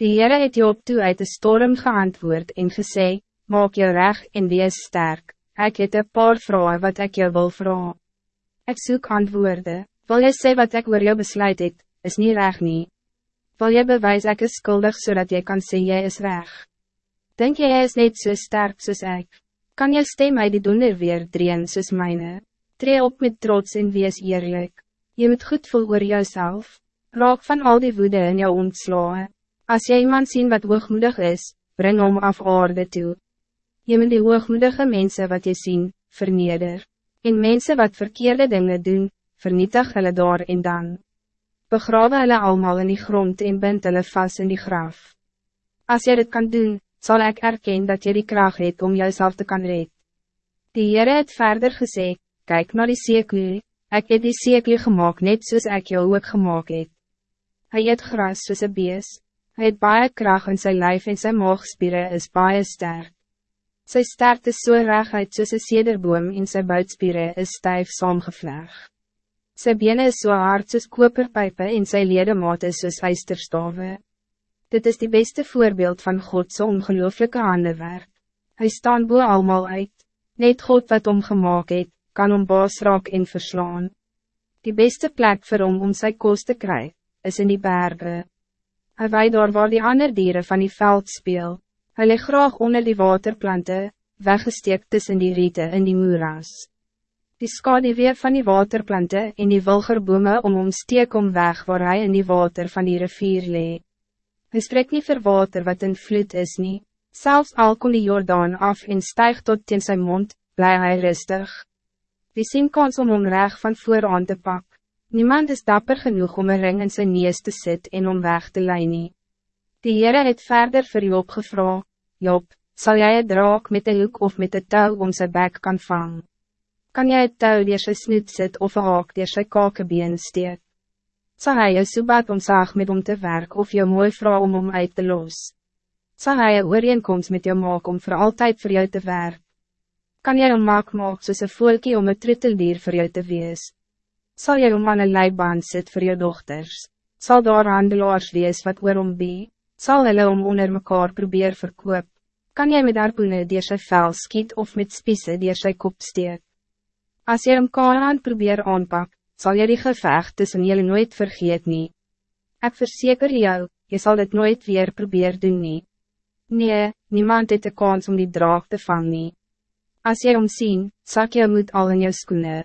Die Heere het Job toe uit de storm geantwoord en gesê, maak jou reg en wees sterk, ek het een paar vragen wat ik jou wil vragen. Ik zoek antwoorden, wil jy sê wat ik oor jou besluit het, is niet reg nie. Wil jy bewys ek is skuldig zodat jy kan sê jy is reg. Denk jy jy is net so sterk soos ek? Kan jou stem uit die donder weer dreen soos myne? Tree op met trots en wees eerlijk. Je moet goed voel oor jouself. Raak van al die woede in jou ontslaan. Als jy iemand zien wat hoogmoedig is, breng om af aarde toe. Je moet die hoogmoedige mensen wat je zien, verneder. En mensen wat verkeerde dingen doen, vernietig hulle daar en dan. Begrawe hulle allemaal in die grond en bind hulle vast in die graf. Als je dit kan doen, zal ik erkennen dat je die kracht hebt om jezelf te kan red. Die Heere het verder gesê, kijk naar die seeklu, ik heb die seeklu gemaakt net soos ek jou ook gemaakt het. Hy het gras soos een beest. Hij het baie kracht in zijn lijf en zijn maagspieren is baie sterk. Sy sterk is so reg uit soos een sederboom en sy buitspieren is stijf saamgevleg. Sy bene is so hard soos koperpijpe en sy ledemaat is soos huisterstave. Dit is die beste voorbeeld van Godse ongelooflijke handenwerk. Hij staan boe allemaal uit. Net God wat om gemaakt het, kan om baas raak en verslaan. Die beste plek voor hom om sy kost te krijgen, is in die bergen. Hij wij daar waar die andere dieren van die veld speel. Hij ligt graag onder die waterplanten, weggesteekt tussen die rieten in die moeras. Die weer van die waterplanten en die wilgerbome om hom steek om weg waar hij in die water van die rivier lee. Hij spreekt niet vir water wat een vloed is nie, selfs al kon die Jordaan af en stijgt tot in zijn mond, blij hij rustig. Die sien kans om hom reg van vooraan te pak. Niemand is dapper genoeg om een ring in zijn neus te zetten en om weg te leiden. Die Heere het verder vir Job gevra, Job, zal jij het draak met de hoek of met de touw om zijn bek kan vangen? Kan jij het touw die sy snoet sit of een haak die sy kakebeen steek? Zal hij jou soebat omzaag met om te werk of jou mooi vrouw om om uit te los? Zal hij een ooreenkomst met jou maak om voor altijd voor jou te werk? Kan jij een maak maak soos een voelkie om een tritteldier voor jou te wees? Zal jy om aan een leibaan sit voor je dochters? Zal daar handelaars wees wat oorom bie? Zal hulle om onder mekaar probeer verkoop? Kan jy met harpoene die sy vel skiet of met spiese die sy kop steek? As jy mekaar aan probeer aanpak, zal jy die gevecht tussen jullie nooit vergeet nie. Ek verzeker jou, je zal dit nooit weer probeer doen nie. Nee, niemand het de kans om die draag te vangen. nie. As jy omsien, sak jy moet al in jou skoene.